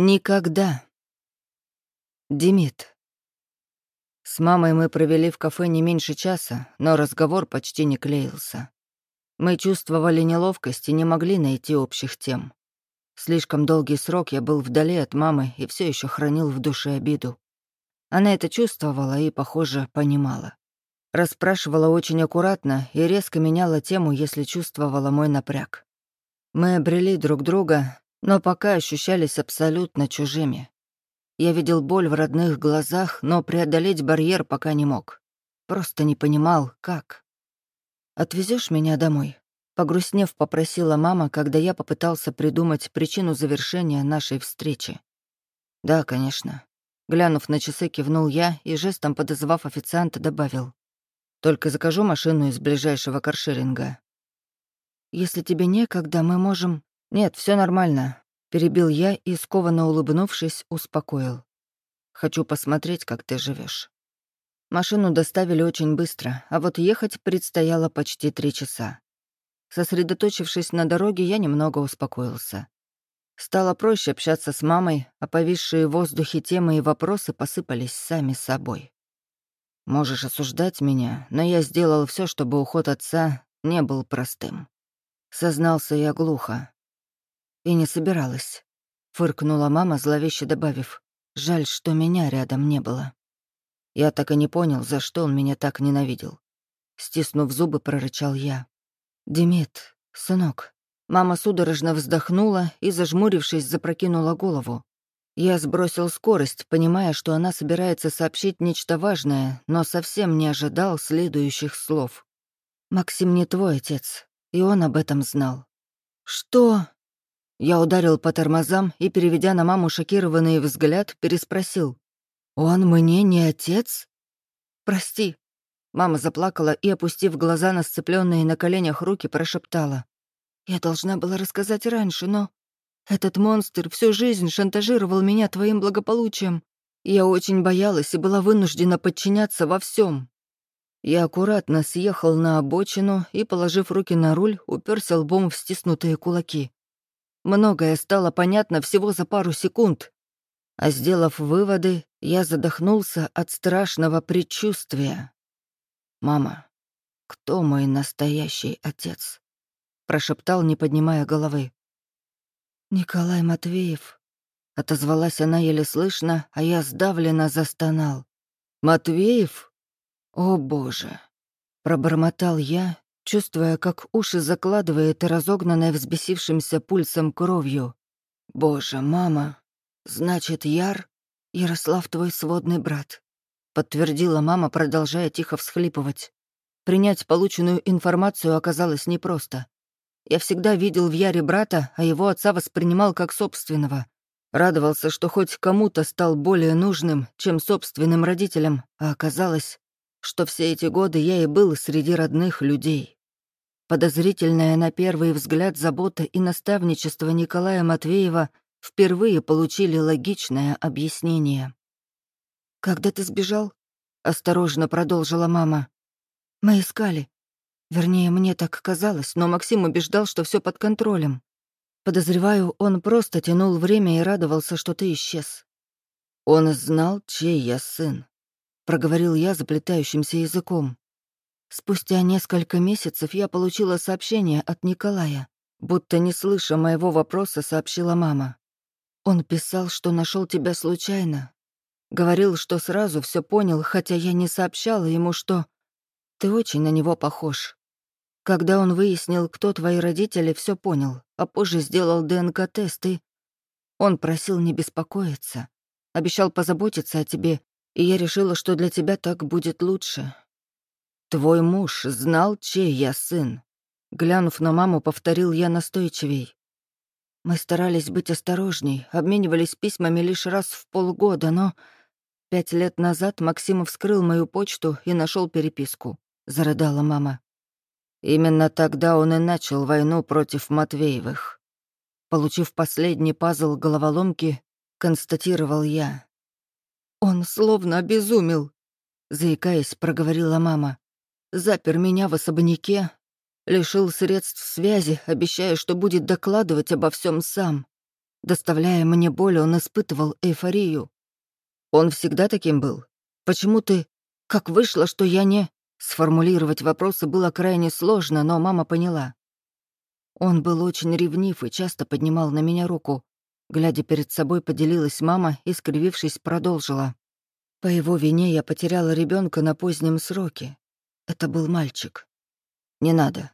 Никогда. Демид. С мамой мы провели в кафе не меньше часа, но разговор почти не клеился. Мы чувствовали неловкость и не могли найти общих тем. Слишком долгий срок я был вдали от мамы и все еще хранил в душе обиду. Она это чувствовала и, похоже, понимала. Расспрашивала очень аккуратно и резко меняла тему, если чувствовала мой напряг. Мы обрели друг друга, но пока ощущались абсолютно чужими. Я видел боль в родных глазах, но преодолеть барьер пока не мог. Просто не понимал, как. Отвезешь меня домой?» Погрустнев, попросила мама, когда я попытался придумать причину завершения нашей встречи. «Да, конечно». Глянув на часы, кивнул я и, жестом подозвав официанта, добавил. «Только закажу машину из ближайшего каршеринга». «Если тебе некогда, мы можем...» «Нет, все нормально», — перебил я и, скованно улыбнувшись, успокоил. «Хочу посмотреть, как ты живешь. Машину доставили очень быстро, а вот ехать предстояло почти три часа. Сосредоточившись на дороге, я немного успокоился. Стало проще общаться с мамой, а повисшие в воздухе темы и вопросы посыпались сами собой. Можешь осуждать меня, но я сделал все, чтобы уход отца не был простым. Сознался я глухо. И не собиралась. Фыркнула мама, зловеще добавив. Жаль, что меня рядом не было. Я так и не понял, за что он меня так ненавидел. Стиснув зубы, прорычал я. «Демид, сынок». Мама судорожно вздохнула и, зажмурившись, запрокинула голову. Я сбросил скорость, понимая, что она собирается сообщить нечто важное, но совсем не ожидал следующих слов. «Максим не твой отец, и он об этом знал». «Что?» Я ударил по тормозам и, переведя на маму шокированный взгляд, переспросил. «Он мне не отец?» «Прости». Мама заплакала и, опустив глаза на сцепленные на коленях руки, прошептала. «Я должна была рассказать раньше, но... Этот монстр всю жизнь шантажировал меня твоим благополучием. Я очень боялась и была вынуждена подчиняться во всем. Я аккуратно съехал на обочину и, положив руки на руль, уперся лбом в стиснутые кулаки. Многое стало понятно всего за пару секунд. А сделав выводы, я задохнулся от страшного предчувствия. «Мама, кто мой настоящий отец?» — прошептал, не поднимая головы. «Николай Матвеев», — отозвалась она еле слышно, а я сдавленно застонал. «Матвеев? О, Боже!» — пробормотал я, чувствуя, как уши закладывает разогнанной взбесившимся пульсом кровью. «Боже, мама, значит, Яр — Ярослав твой сводный брат», — подтвердила мама, продолжая тихо всхлипывать. Принять полученную информацию оказалось непросто. Я всегда видел в Яре брата, а его отца воспринимал как собственного. Радовался, что хоть кому-то стал более нужным, чем собственным родителям, а оказалось, что все эти годы я и был среди родных людей. Подозрительная на первый взгляд забота и наставничество Николая Матвеева впервые получили логичное объяснение. «Когда ты сбежал?» — осторожно продолжила мама. «Мы искали. Вернее, мне так казалось, но Максим убеждал, что все под контролем. Подозреваю, он просто тянул время и радовался, что ты исчез». «Он знал, чей я сын», — проговорил я заплетающимся языком. Спустя несколько месяцев я получила сообщение от Николая, будто не слыша моего вопроса, сообщила мама. Он писал, что нашел тебя случайно. Говорил, что сразу все понял, хотя я не сообщала ему, что ты очень на него похож. Когда он выяснил, кто твои родители, все понял, а позже сделал ДНК-тест и... Он просил не беспокоиться, обещал позаботиться о тебе, и я решила, что для тебя так будет лучше. «Твой муж знал, чей я сын?» Глянув на маму, повторил я настойчивей. Мы старались быть осторожней, обменивались письмами лишь раз в полгода, но... Пять лет назад Максим вскрыл мою почту и нашел переписку, — зарыдала мама. Именно тогда он и начал войну против Матвеевых. Получив последний пазл головоломки, констатировал я. «Он словно обезумел», — заикаясь, проговорила мама запер меня в особняке, лишил средств связи, обещая, что будет докладывать обо всем сам. Доставляя мне боль, он испытывал эйфорию. Он всегда таким был. Почему ты... Как вышло, что я не... Сформулировать вопросы было крайне сложно, но мама поняла. Он был очень ревнив и часто поднимал на меня руку. Глядя перед собой, поделилась мама и, скривившись, продолжила. По его вине я потеряла ребенка на позднем сроке. Это был мальчик. Не надо.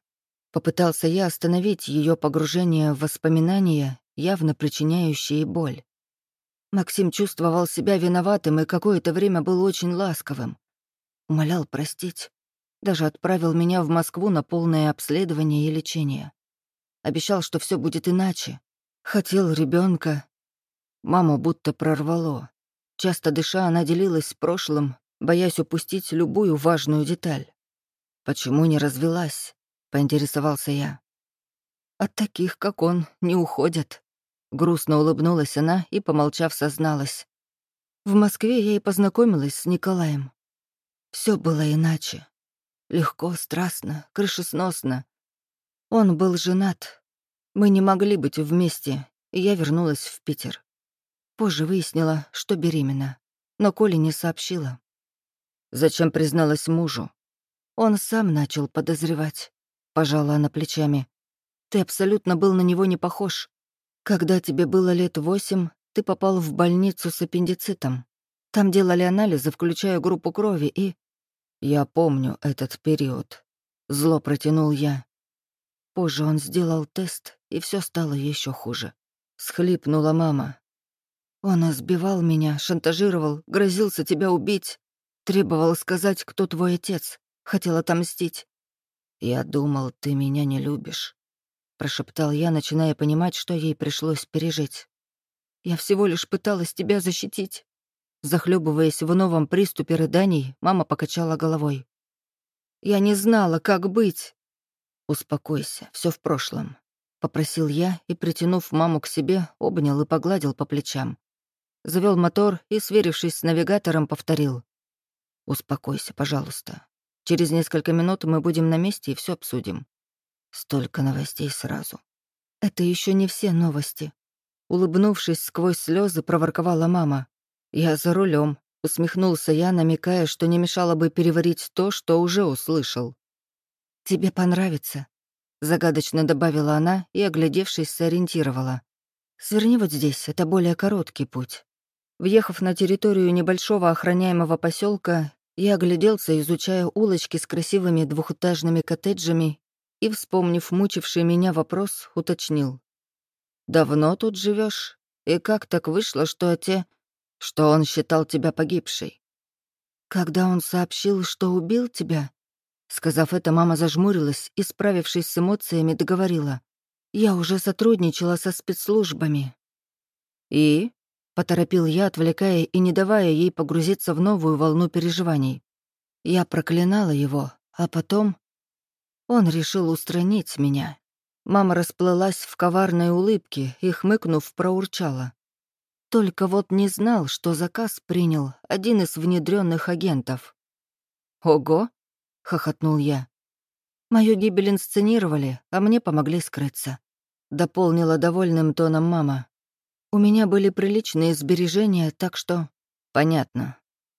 Попытался я остановить ее погружение в воспоминания, явно причиняющие боль. Максим чувствовал себя виноватым и какое-то время был очень ласковым. Умолял простить. Даже отправил меня в Москву на полное обследование и лечение. Обещал, что все будет иначе. Хотел ребенка. Маму будто прорвало. Часто дыша, она делилась с прошлым, боясь упустить любую важную деталь. «Почему не развелась?» — поинтересовался я. «От таких, как он, не уходят». Грустно улыбнулась она и, помолчав, созналась. В Москве я и познакомилась с Николаем. Все было иначе. Легко, страстно, крышесносно. Он был женат. Мы не могли быть вместе, и я вернулась в Питер. Позже выяснила, что беременна, но Коле не сообщила. Зачем призналась мужу? Он сам начал подозревать. Пожала она плечами. Ты абсолютно был на него не похож. Когда тебе было лет восемь, ты попал в больницу с аппендицитом. Там делали анализы, включая группу крови, и... Я помню этот период. Зло протянул я. Позже он сделал тест, и все стало еще хуже. Схлипнула мама. Он избивал меня, шантажировал, грозился тебя убить. Требовал сказать, кто твой отец. Хотел отомстить. Я думал, ты меня не любишь. Прошептал я, начиная понимать, что ей пришлось пережить. Я всего лишь пыталась тебя защитить. Захлебываясь в новом приступе рыданий, мама покачала головой. «Я не знала, как быть». «Успокойся, все в прошлом», — попросил я и, притянув маму к себе, обнял и погладил по плечам. Завел мотор и, сверившись с навигатором, повторил. «Успокойся, пожалуйста. Через несколько минут мы будем на месте и все обсудим. Столько новостей сразу. Это еще не все новости. Улыбнувшись сквозь слезы, проворковала мама. «Я за рулем, усмехнулся я, намекая, что не мешало бы переварить то, что уже услышал. «Тебе понравится», — загадочно добавила она и, оглядевшись, сориентировала. «Сверни вот здесь, это более короткий путь». Въехав на территорию небольшого охраняемого поселка, я огляделся, изучая улочки с красивыми двухэтажными коттеджами и, вспомнив мучивший меня вопрос, уточнил. «Давно тут живешь? И как так вышло, что те что он считал тебя погибшей. Когда он сообщил, что убил тебя, сказав это, мама зажмурилась и, справившись с эмоциями, договорила. Я уже сотрудничала со спецслужбами. И? Поторопил я, отвлекая и не давая ей погрузиться в новую волну переживаний. Я проклинала его, а потом... Он решил устранить меня. Мама расплылась в коварной улыбке и, хмыкнув, проурчала. Только вот не знал, что заказ принял один из внедренных агентов. «Ого!» — хохотнул я. «Мою гибель инсценировали, а мне помогли скрыться», — дополнила довольным тоном мама. «У меня были приличные сбережения, так что...» «Понятно».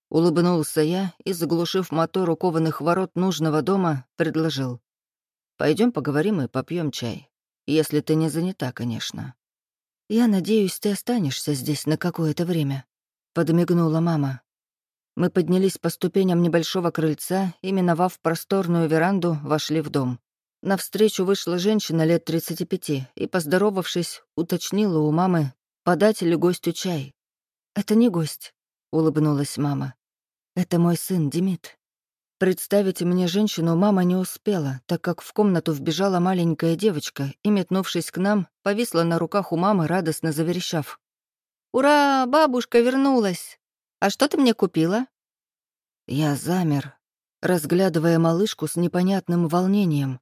Улыбнулся я и, заглушив мотор у кованых ворот нужного дома, предложил. Пойдем поговорим и попьем чай. Если ты не занята, конечно». «Я надеюсь, ты останешься здесь на какое-то время», — подмигнула мама. Мы поднялись по ступеням небольшого крыльца и, миновав просторную веранду, вошли в дом. Навстречу вышла женщина лет 35 и, поздоровавшись, уточнила у мамы, подать ли гостю чай. «Это не гость», — улыбнулась мама. «Это мой сын Демид». Представить мне женщину мама не успела, так как в комнату вбежала маленькая девочка и, метнувшись к нам, повисла на руках у мамы, радостно заверещав. «Ура, бабушка вернулась! А что ты мне купила?» Я замер, разглядывая малышку с непонятным волнением.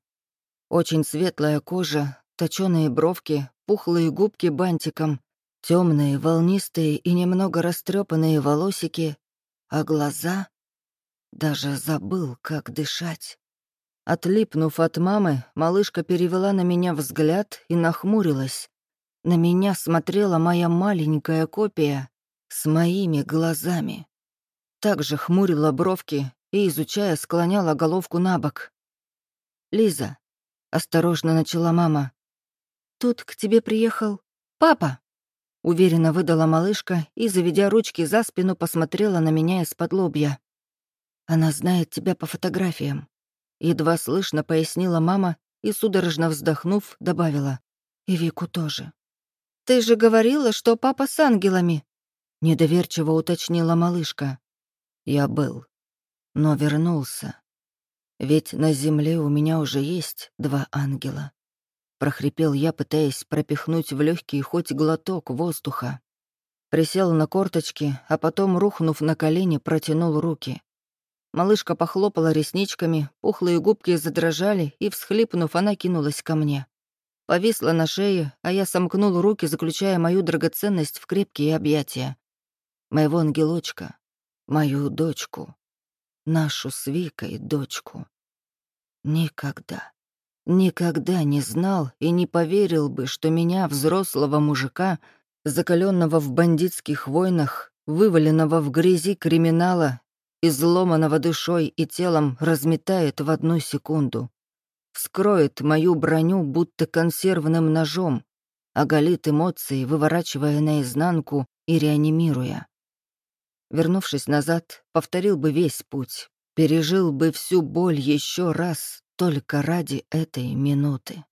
Очень светлая кожа, точёные бровки, пухлые губки бантиком, темные, волнистые и немного растрепанные волосики, а глаза даже забыл, как дышать. Отлипнув от мамы, малышка перевела на меня взгляд и нахмурилась. На меня смотрела моя маленькая копия с моими глазами. Также хмурила бровки и, изучая, склоняла головку на бок. «Лиза», — осторожно начала мама, — «тут к тебе приехал папа», — уверенно выдала малышка и, заведя ручки за спину, посмотрела на меня из-под лобья. «Она знает тебя по фотографиям», — едва слышно пояснила мама и, судорожно вздохнув, добавила. «И Вику тоже». «Ты же говорила, что папа с ангелами», — недоверчиво уточнила малышка. «Я был, но вернулся. Ведь на земле у меня уже есть два ангела». Прохрипел я, пытаясь пропихнуть в легкий хоть глоток воздуха. Присел на корточки, а потом, рухнув на колени, протянул руки. Малышка похлопала ресничками, пухлые губки задрожали, и, всхлипнув, она кинулась ко мне. Повисла на шее, а я сомкнул руки, заключая мою драгоценность в крепкие объятия. Моего ангелочка, мою дочку, нашу с дочку. Никогда, никогда не знал и не поверил бы, что меня, взрослого мужика, закаленного в бандитских войнах, вываленного в грязи криминала изломанного душой и телом, разметает в одну секунду. Вскроет мою броню, будто консервным ножом, оголит эмоции, выворачивая наизнанку и реанимируя. Вернувшись назад, повторил бы весь путь, пережил бы всю боль еще раз только ради этой минуты.